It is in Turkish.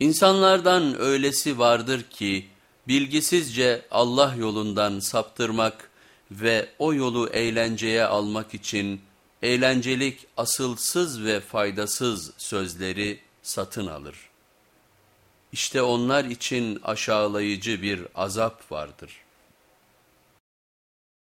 İnsanlardan öylesi vardır ki bilgisizce Allah yolundan saptırmak ve o yolu eğlenceye almak için eğlencelik asılsız ve faydasız sözleri satın alır. İşte onlar için aşağılayıcı bir azap vardır.''